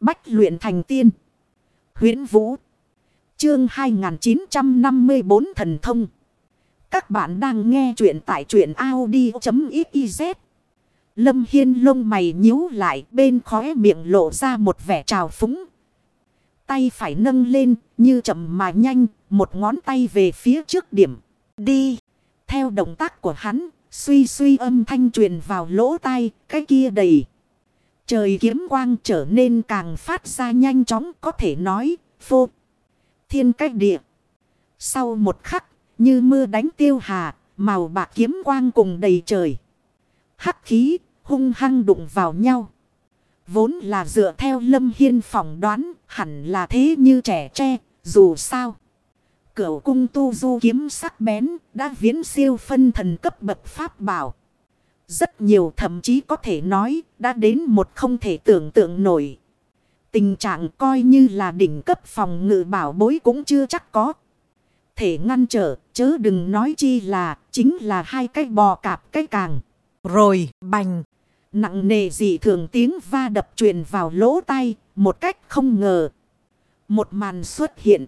Bách luyện thành tiên. huyễn Vũ. Chương 2954 Thần Thông. Các bạn đang nghe truyện tại truyện Audi.xyz. Lâm Hiên lông mày nhíu lại bên khóe miệng lộ ra một vẻ trào phúng. Tay phải nâng lên như chậm mà nhanh, một ngón tay về phía trước điểm. Đi. Theo động tác của hắn, suy suy âm thanh truyền vào lỗ tai, cái kia đầy. Trời kiếm quang trở nên càng phát ra nhanh chóng có thể nói, phô. Thiên cách địa. Sau một khắc, như mưa đánh tiêu hà, màu bạc kiếm quang cùng đầy trời. Hắc khí, hung hăng đụng vào nhau. Vốn là dựa theo lâm hiên phỏng đoán, hẳn là thế như trẻ tre, dù sao. Cửu cung tu du kiếm sắc bén, đã viễn siêu phân thần cấp bậc pháp bảo. Rất nhiều thậm chí có thể nói đã đến một không thể tưởng tượng nổi. Tình trạng coi như là đỉnh cấp phòng ngự bảo bối cũng chưa chắc có. Thể ngăn trở, chớ đừng nói chi là chính là hai cái bò cạp cái càng. Rồi, bành. Nặng nề dị thường tiếng va đập truyền vào lỗ tai, một cách không ngờ. Một màn xuất hiện.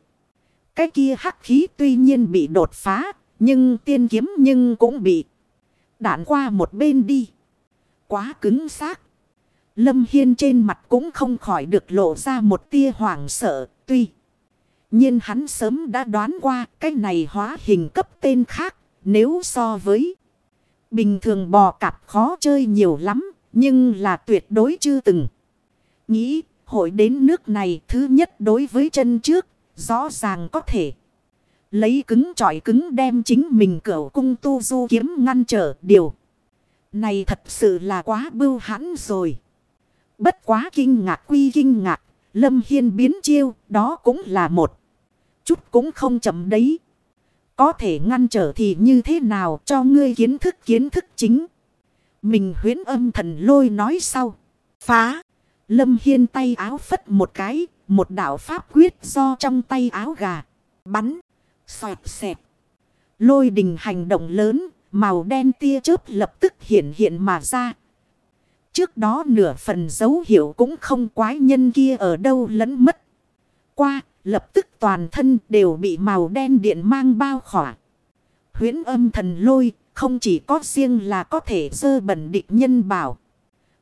Cái kia hắc khí tuy nhiên bị đột phá, nhưng tiên kiếm nhưng cũng bị đạn qua một bên đi. Quá cứng xác. Lâm Hiên trên mặt cũng không khỏi được lộ ra một tia hoảng sợ, tuy nhiên hắn sớm đã đoán qua cái này hóa hình cấp tên khác, nếu so với bình thường bò cạp khó chơi nhiều lắm, nhưng là tuyệt đối chưa từng. Nghĩ hội đến nước này thứ nhất đối với chân trước, rõ ràng có thể. Lấy cứng trọi cứng đem chính mình cửu cung tu du kiếm ngăn trở điều. Này thật sự là quá bưu hãn rồi. Bất quá kinh ngạc quy kinh ngạc. Lâm Hiên biến chiêu, đó cũng là một. Chút cũng không chậm đấy. Có thể ngăn trở thì như thế nào cho ngươi kiến thức kiến thức chính. Mình huyến âm thần lôi nói sau. Phá. Lâm Hiên tay áo phất một cái. Một đạo pháp quyết do trong tay áo gà. Bắn. Xoẹt xẹp. Lôi đình hành động lớn. Màu đen tia chớp lập tức hiện hiện mà ra. Trước đó nửa phần dấu hiệu cũng không quái nhân kia ở đâu lẫn mất. Qua, lập tức toàn thân đều bị màu đen điện mang bao khỏa. Huyến âm thần lôi, không chỉ có riêng là có thể dơ bẩn địch nhân bảo.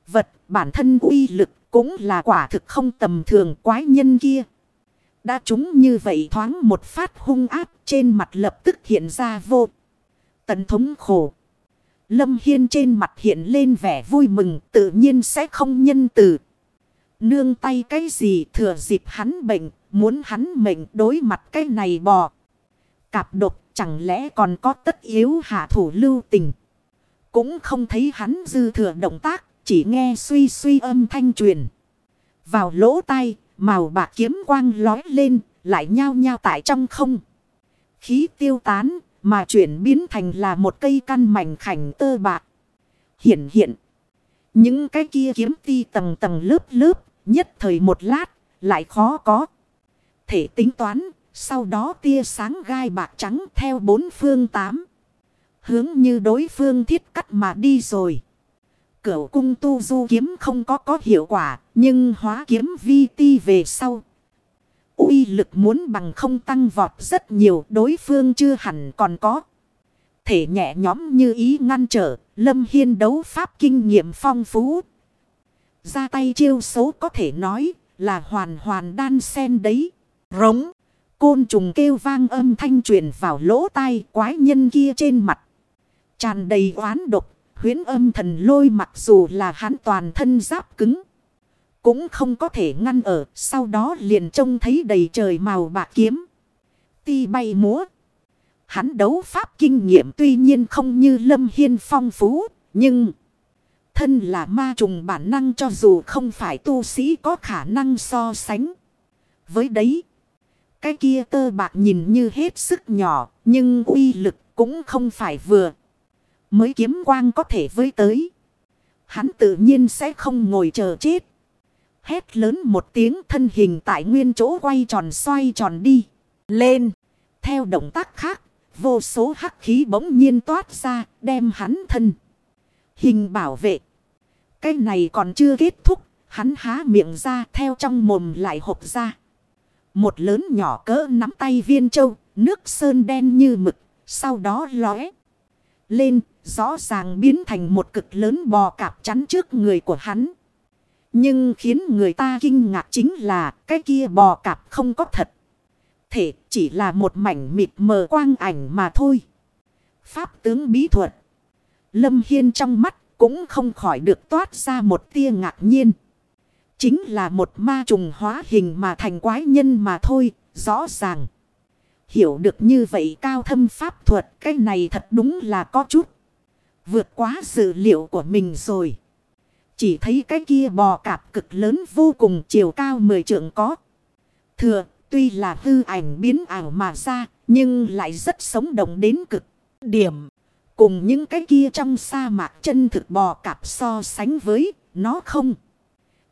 Vật, bản thân uy lực cũng là quả thực không tầm thường quái nhân kia. Đã chúng như vậy thoáng một phát hung áp trên mặt lập tức hiện ra vô. Tận thống khổ. Lâm Hiên trên mặt hiện lên vẻ vui mừng tự nhiên sẽ không nhân từ. Nương tay cái gì thừa dịp hắn bệnh, muốn hắn mệnh đối mặt cái này bò. Cạp độc chẳng lẽ còn có tất yếu hạ thủ lưu tình. Cũng không thấy hắn dư thừa động tác, chỉ nghe suy suy âm thanh truyền. Vào lỗ tai, màu bạc kiếm quang lói lên, lại nhao nhao tại trong không. Khí tiêu tán, mà chuyển biến thành là một cây căn mảnh khảnh tơ bạc. Hiện hiện. Những cái kia kiếm ti tầng tầng lớp lớp. Nhất thời một lát. Lại khó có. Thể tính toán. Sau đó tia sáng gai bạc trắng theo bốn phương tám. Hướng như đối phương thiết cắt mà đi rồi. Cửu cung tu du kiếm không có có hiệu quả. Nhưng hóa kiếm vi ti về sau uy lực muốn bằng không tăng vọt rất nhiều đối phương chưa hẳn còn có. Thể nhẹ nhóm như ý ngăn trở, Lâm Hiên đấu pháp kinh nghiệm phong phú. Ra tay chiêu xấu có thể nói là hoàn hoàn đan sen đấy. Rống, côn trùng kêu vang âm thanh truyền vào lỗ tai quái nhân kia trên mặt. Tràn đầy oán độc, huyến âm thần lôi mặc dù là hắn toàn thân giáp cứng. Cũng không có thể ngăn ở. Sau đó liền trông thấy đầy trời màu bạc kiếm. Ti bay múa. Hắn đấu pháp kinh nghiệm tuy nhiên không như Lâm Hiên phong phú. Nhưng. Thân là ma trùng bản năng cho dù không phải tu sĩ có khả năng so sánh. Với đấy. Cái kia tơ bạc nhìn như hết sức nhỏ. Nhưng uy lực cũng không phải vừa. Mới kiếm quang có thể với tới. Hắn tự nhiên sẽ không ngồi chờ chết. Hét lớn một tiếng thân hình tại nguyên chỗ quay tròn xoay tròn đi. Lên. Theo động tác khác. Vô số hắc khí bỗng nhiên toát ra. Đem hắn thân. Hình bảo vệ. Cái này còn chưa kết thúc. Hắn há miệng ra theo trong mồm lại hộp ra. Một lớn nhỏ cỡ nắm tay viên châu, nước sơn đen như mực, sau đó lóe. Lên, rõ ràng biến thành một cực lớn bò cạp chắn trước người của hắn. Nhưng khiến người ta kinh ngạc chính là cái kia bò cạp không có thật. Thể chỉ là một mảnh mịt mờ quang ảnh mà thôi. Pháp tướng bí thuật. Lâm Hiên trong mắt cũng không khỏi được toát ra một tia ngạc nhiên. Chính là một ma trùng hóa hình mà thành quái nhân mà thôi, rõ ràng. Hiểu được như vậy cao thâm pháp thuật, cái này thật đúng là có chút. Vượt quá dự liệu của mình rồi. Chỉ thấy cái kia bò cạp cực lớn vô cùng chiều cao mười trượng có. Thừa, tuy là hư ảnh biến ảo mà ra, nhưng lại rất sống động đến cực điểm. Cùng những cái kia trong sa mạc chân thực bò cạp so sánh với, nó không.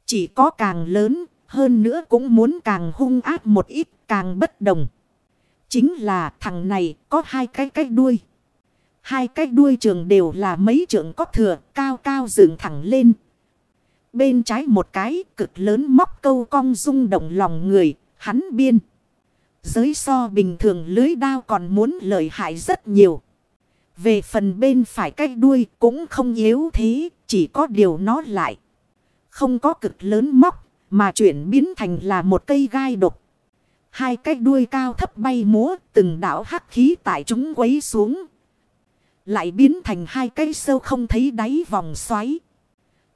Chỉ có càng lớn, hơn nữa cũng muốn càng hung ác một ít, càng bất đồng. Chính là thằng này có hai cái cái đuôi. Hai cái đuôi trường đều là mấy trường có thừa, cao cao dựng thẳng lên. Bên trái một cái cực lớn móc câu cong rung động lòng người, hắn biên. Giới so bình thường lưới đao còn muốn lợi hại rất nhiều. Về phần bên phải cái đuôi cũng không yếu thế, chỉ có điều nó lại. Không có cực lớn móc, mà chuyển biến thành là một cây gai độc. Hai cái đuôi cao thấp bay múa, từng đảo hắc khí tại chúng quấy xuống. Lại biến thành hai cái sâu không thấy đáy vòng xoáy.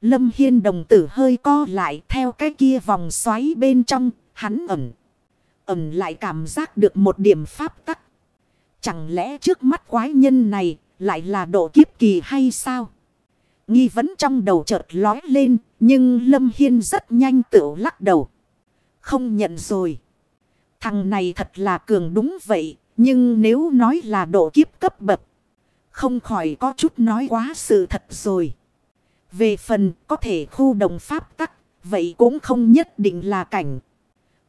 Lâm Hiên đồng tử hơi co lại theo cái kia vòng xoáy bên trong, hắn ẩn. Ẩn lại cảm giác được một điểm pháp tắc. Chẳng lẽ trước mắt quái nhân này lại là độ kiếp kỳ hay sao? Nghi vấn trong đầu chợt lói lên, nhưng Lâm Hiên rất nhanh tự lắc đầu. Không nhận rồi. Thằng này thật là cường đúng vậy, nhưng nếu nói là độ kiếp cấp bậc. Không khỏi có chút nói quá sự thật rồi. Về phần có thể khu đồng pháp tắc, vậy cũng không nhất định là cảnh.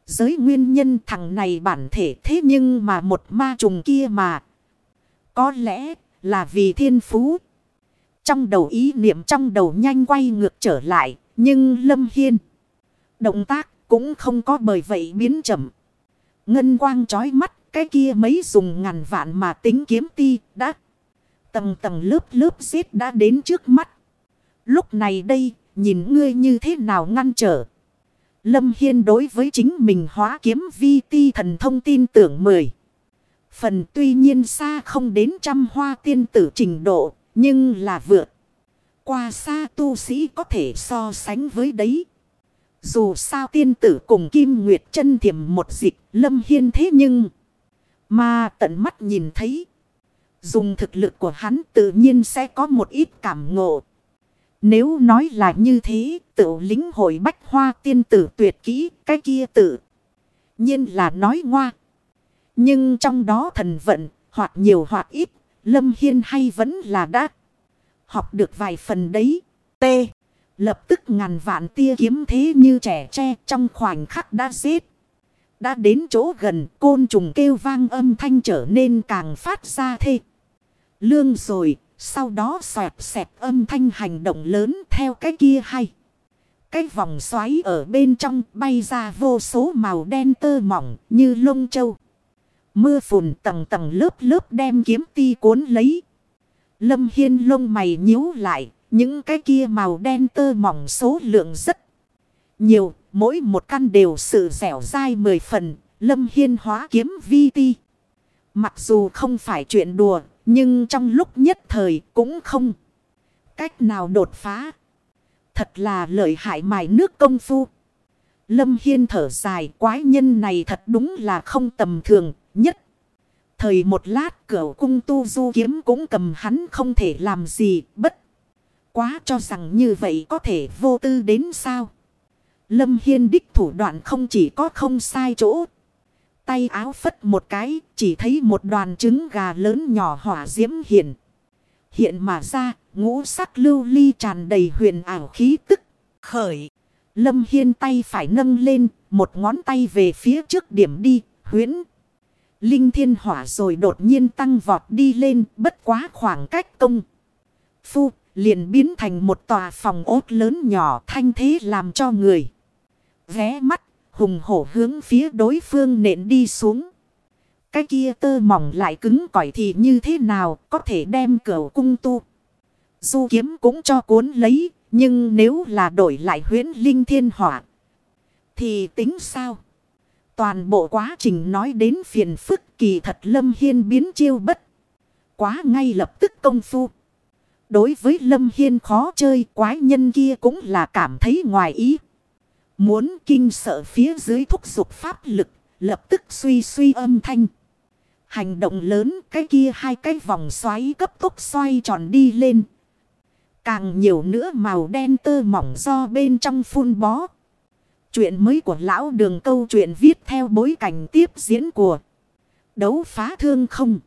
Giới nguyên nhân thằng này bản thể thế nhưng mà một ma trùng kia mà. Có lẽ là vì thiên phú. Trong đầu ý niệm trong đầu nhanh quay ngược trở lại. Nhưng Lâm Hiên. Động tác cũng không có bởi vậy biến chậm. Ngân quang trói mắt. Cái kia mấy dùng ngàn vạn mà tính kiếm ti đã. Tầng tầng lớp lớp giết đã đến trước mắt. Lúc này đây nhìn ngươi như thế nào ngăn trở. Lâm Hiên đối với chính mình hóa kiếm vi ti thần thông tin tưởng mười. Phần tuy nhiên xa không đến trăm hoa tiên tử trình độ, nhưng là vượt. Qua xa tu sĩ có thể so sánh với đấy. Dù sao tiên tử cùng Kim Nguyệt chân thiểm một dịch lâm hiên thế nhưng. Mà tận mắt nhìn thấy. Dùng thực lực của hắn tự nhiên sẽ có một ít cảm ngộ. Nếu nói là như thế, tự lính hội bách hoa tiên tử tuyệt kỹ, cái kia tự. nhiên là nói ngoa. Nhưng trong đó thần vận, hoặc nhiều hoặc ít, Lâm Hiên hay vẫn là đã học được vài phần đấy. T. Lập tức ngàn vạn tia kiếm thế như trẻ tre trong khoảnh khắc đã giết. Đã đến chỗ gần côn trùng kêu vang âm thanh trở nên càng phát ra thê. Lương rồi, sau đó xoẹt xẹt âm thanh hành động lớn theo cái kia hay. Cái vòng xoáy ở bên trong bay ra vô số màu đen tơ mỏng như lông châu. Mưa phùn tầng tầng lớp lớp đem kiếm ti cuốn lấy. Lâm Hiên lông mày nhíu lại. Những cái kia màu đen tơ mỏng số lượng rất nhiều. Mỗi một căn đều sự dẻo dai mười phần. Lâm Hiên hóa kiếm vi ti. Mặc dù không phải chuyện đùa. Nhưng trong lúc nhất thời cũng không. Cách nào đột phá. Thật là lợi hại mài nước công phu. Lâm Hiên thở dài, quái nhân này thật đúng là không tầm thường, nhất. Thời một lát cửa cung tu du kiếm cũng cầm hắn không thể làm gì, bất. Quá cho rằng như vậy có thể vô tư đến sao. Lâm Hiên đích thủ đoạn không chỉ có không sai chỗ. Tay áo phất một cái chỉ thấy một đoàn trứng gà lớn nhỏ hỏa diễm hiện. Hiện mà ra ngũ sắc lưu ly tràn đầy huyền ảo khí tức. Khởi. Lâm Hiên tay phải nâng lên một ngón tay về phía trước điểm đi huyến. Linh thiên hỏa rồi đột nhiên tăng vọt đi lên bất quá khoảng cách công. Phu, liền biến thành một tòa phòng ốt lớn nhỏ thanh thế làm cho người. Ghé mắt, hùng hổ hướng phía đối phương nện đi xuống. Cái kia tơ mỏng lại cứng cỏi thì như thế nào có thể đem cửa cung tu. Du kiếm cũng cho cuốn lấy, nhưng nếu là đổi lại huyến linh thiên hỏa. Thì tính sao? Toàn bộ quá trình nói đến phiền phức kỳ thật Lâm Hiên biến chiêu bất. Quá ngay lập tức công phu. Đối với Lâm Hiên khó chơi quái nhân kia cũng là cảm thấy ngoài ý. Muốn kinh sợ phía dưới thúc dục pháp lực, lập tức suy suy âm thanh. Hành động lớn cái kia hai cái vòng xoáy cấp tốc xoay tròn đi lên. Càng nhiều nữa màu đen tơ mỏng do bên trong phun bó. Chuyện mới của lão đường câu chuyện viết theo bối cảnh tiếp diễn của đấu phá thương không.